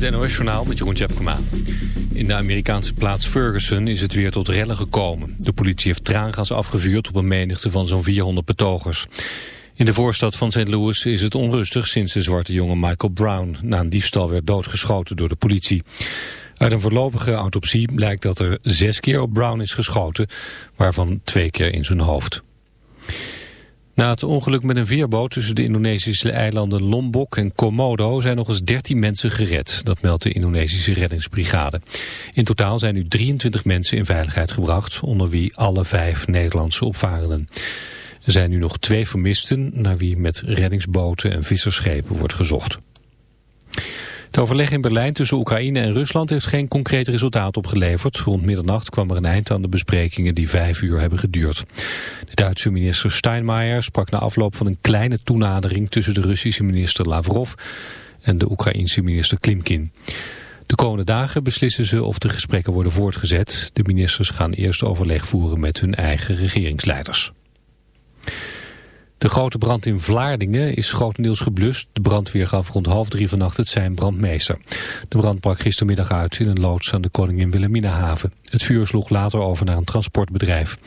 het NOS-journaal met Jeroen Tjepkema. In de Amerikaanse plaats Ferguson is het weer tot rellen gekomen. De politie heeft traangas afgevuurd op een menigte van zo'n 400 betogers. In de voorstad van St. Louis is het onrustig sinds de zwarte jongen Michael Brown... na een diefstal werd doodgeschoten door de politie. Uit een voorlopige autopsie blijkt dat er zes keer op Brown is geschoten... waarvan twee keer in zijn hoofd. Na het ongeluk met een veerboot tussen de Indonesische eilanden Lombok en Komodo zijn nog eens 13 mensen gered. Dat meldt de Indonesische reddingsbrigade. In totaal zijn nu 23 mensen in veiligheid gebracht, onder wie alle vijf Nederlandse opvarenden. Er zijn nu nog twee vermisten, naar wie met reddingsboten en visserschepen wordt gezocht. Het overleg in Berlijn tussen Oekraïne en Rusland heeft geen concreet resultaat opgeleverd. Rond middernacht kwam er een eind aan de besprekingen die vijf uur hebben geduurd. De Duitse minister Steinmeier sprak na afloop van een kleine toenadering tussen de Russische minister Lavrov en de Oekraïense minister Klimkin. De komende dagen beslissen ze of de gesprekken worden voortgezet. De ministers gaan eerst overleg voeren met hun eigen regeringsleiders. De grote brand in Vlaardingen is grotendeels geblust. De brandweer gaf rond half drie vannacht het zijn brandmeester. De brand brak gistermiddag uit in een loods aan de Koningin Wilhelminahaven. Het vuur sloeg later over naar een transportbedrijf.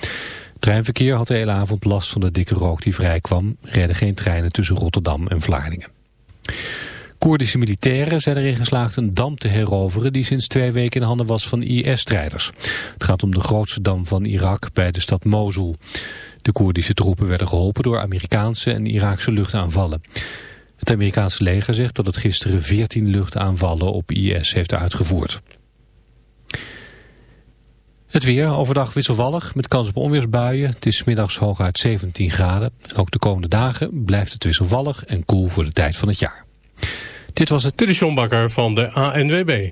Treinverkeer had de hele avond last van de dikke rook die vrijkwam. Reden geen treinen tussen Rotterdam en Vlaardingen. Koerdische militairen zijn erin geslaagd een dam te heroveren die sinds twee weken in handen was van IS-strijders. Het gaat om de grootste dam van Irak bij de stad Mosul. De Koerdische troepen werden geholpen door Amerikaanse en Iraakse luchtaanvallen. Het Amerikaanse leger zegt dat het gisteren 14 luchtaanvallen op IS heeft uitgevoerd. Het weer overdag wisselvallig met kans op onweersbuien. Het is middags hooguit 17 graden. Ook de komende dagen blijft het wisselvallig en koel voor de tijd van het jaar. Dit was het... Dit van de ANWB.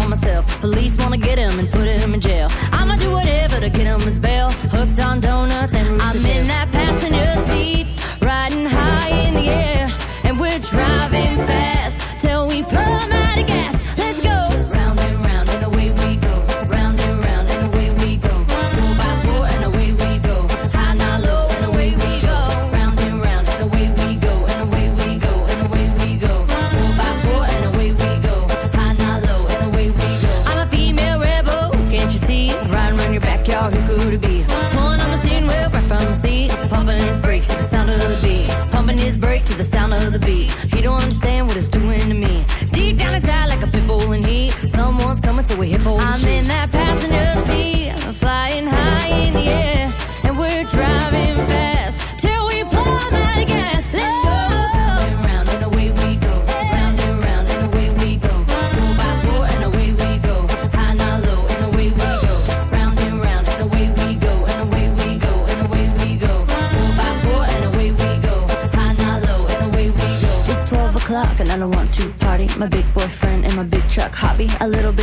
on myself. Police wanna get him and put him in jail. I'ma do whatever to get him his bail.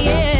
yeah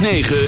106.9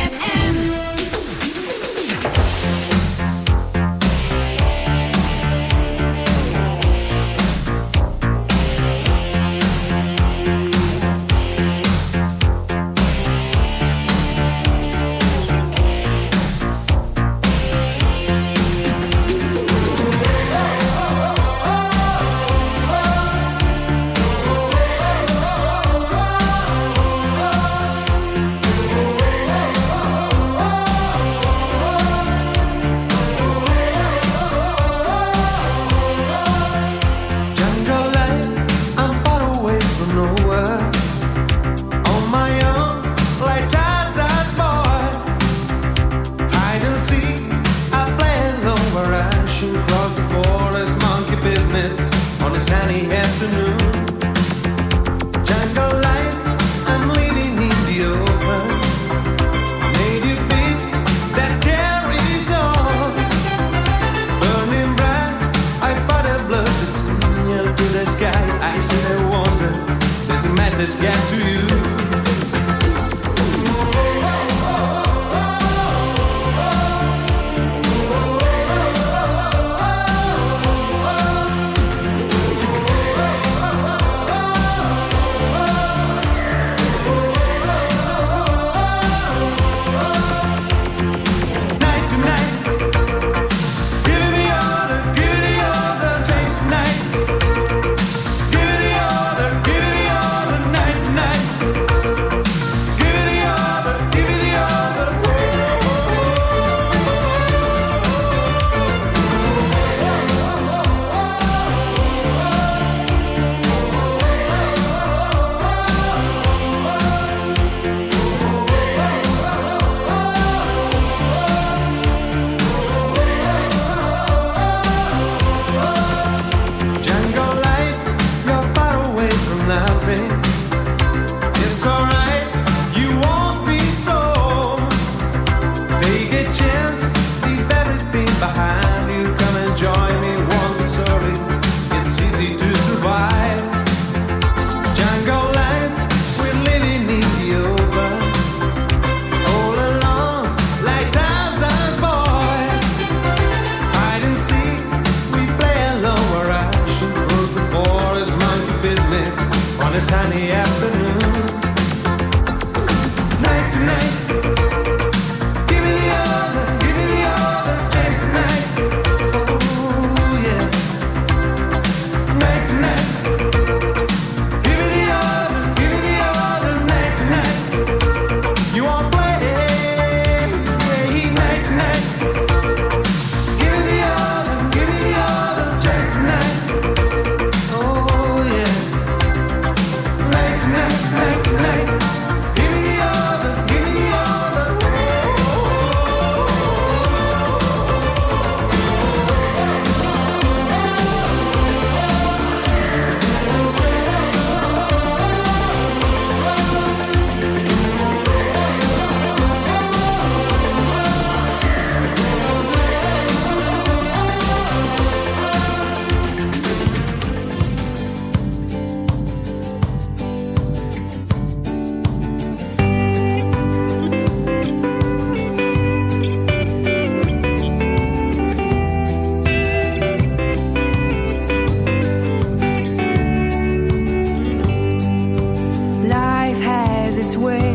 way.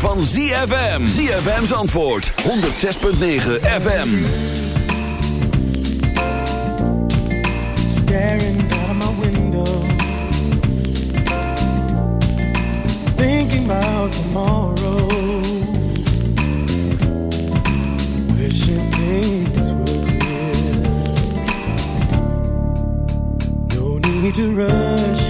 Van ZFM. ZFM's antwoord, 106.9 FM. Staring out of my window. Thinking about tomorrow. Wishing things were clear. No need to rush.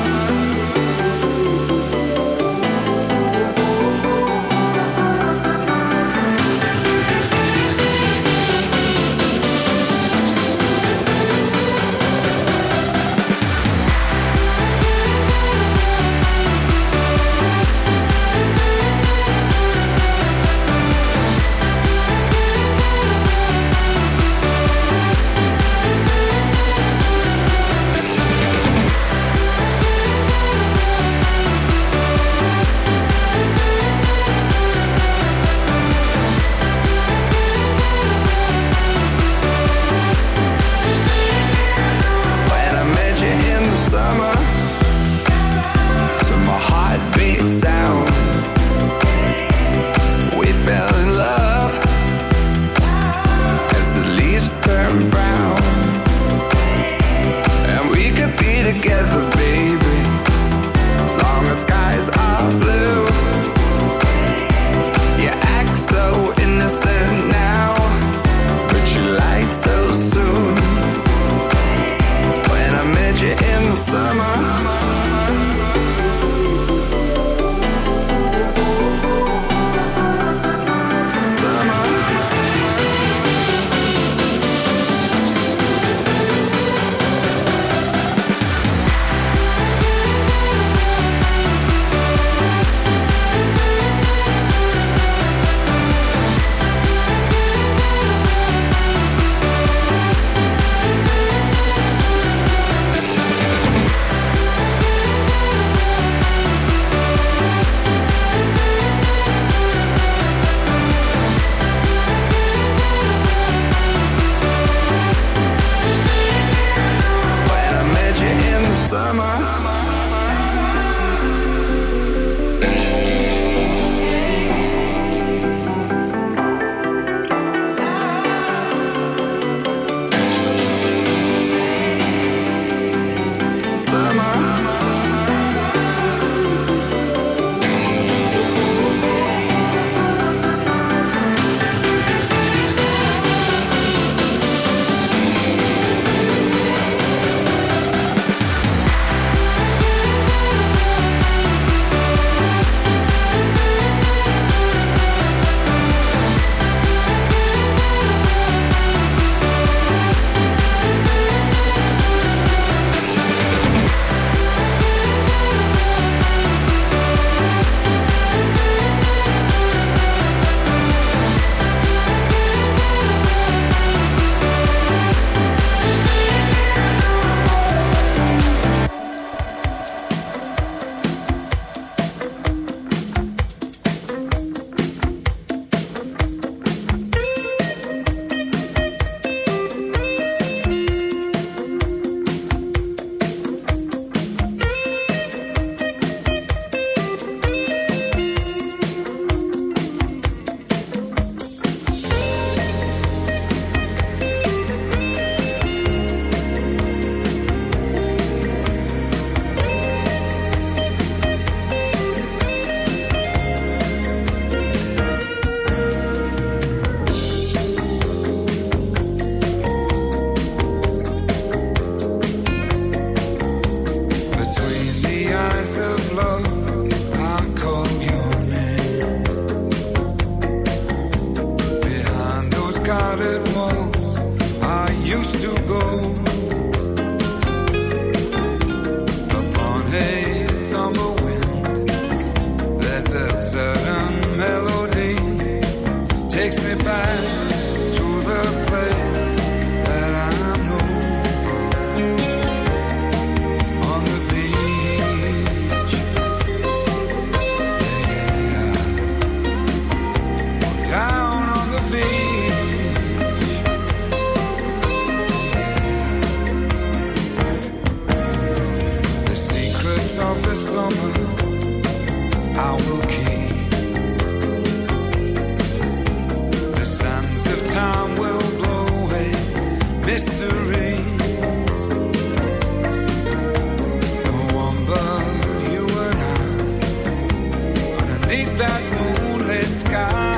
beneath that moonlit sky.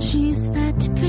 she's fat.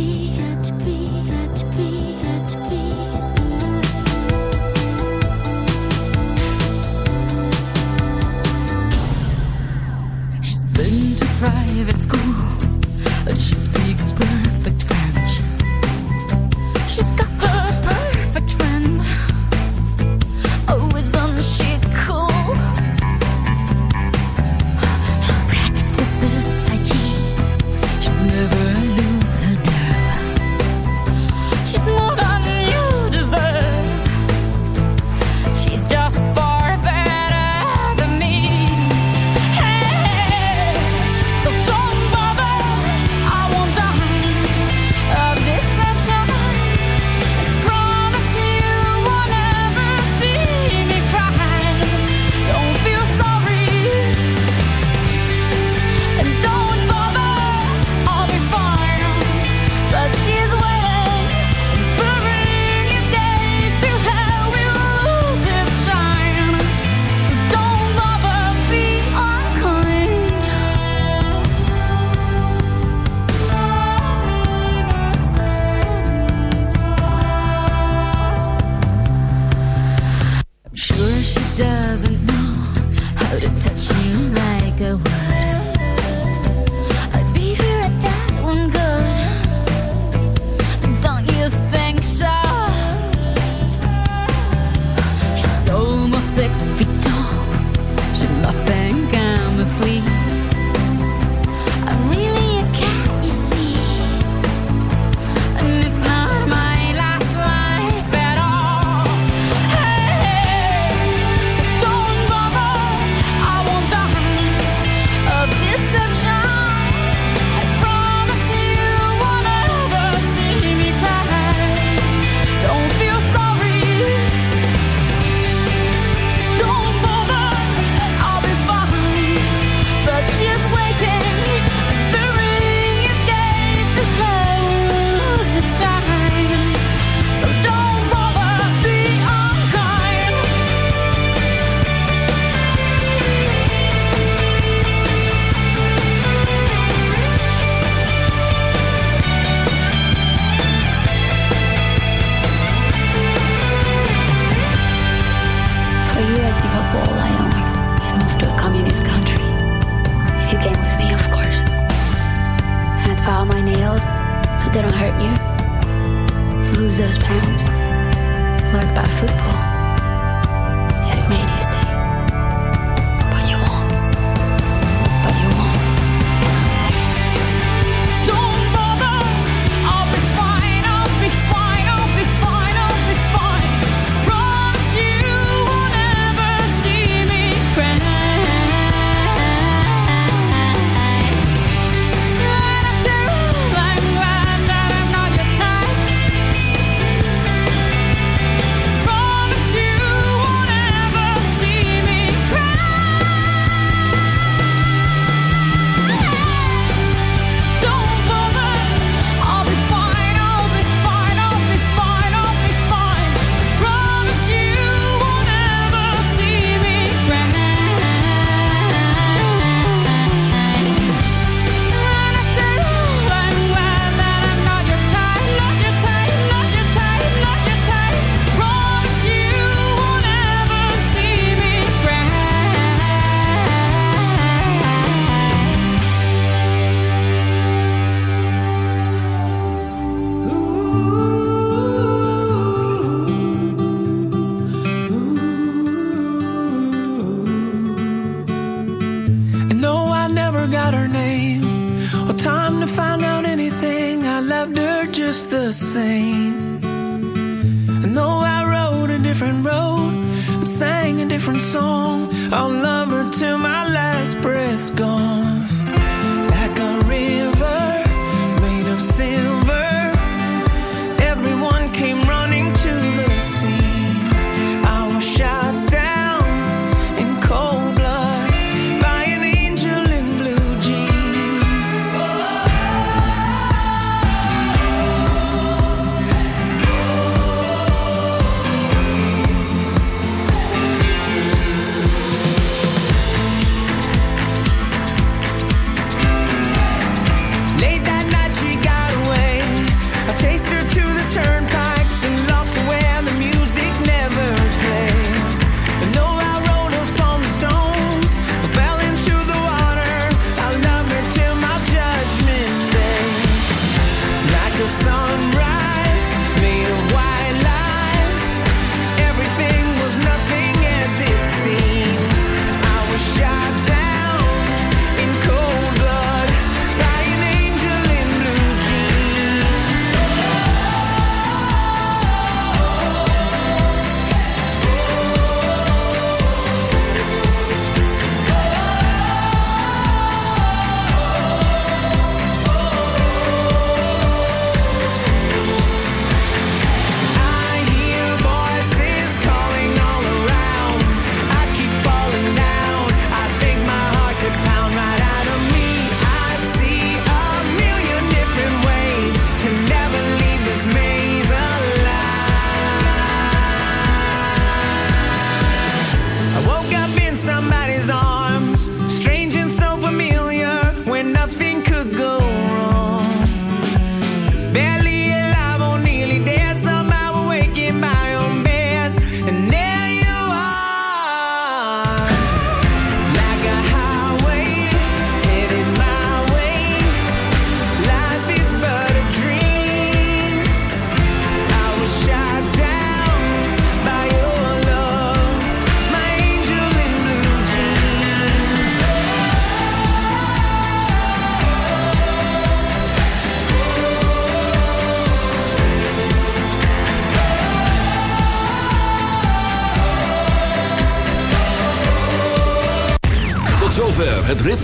sunrise.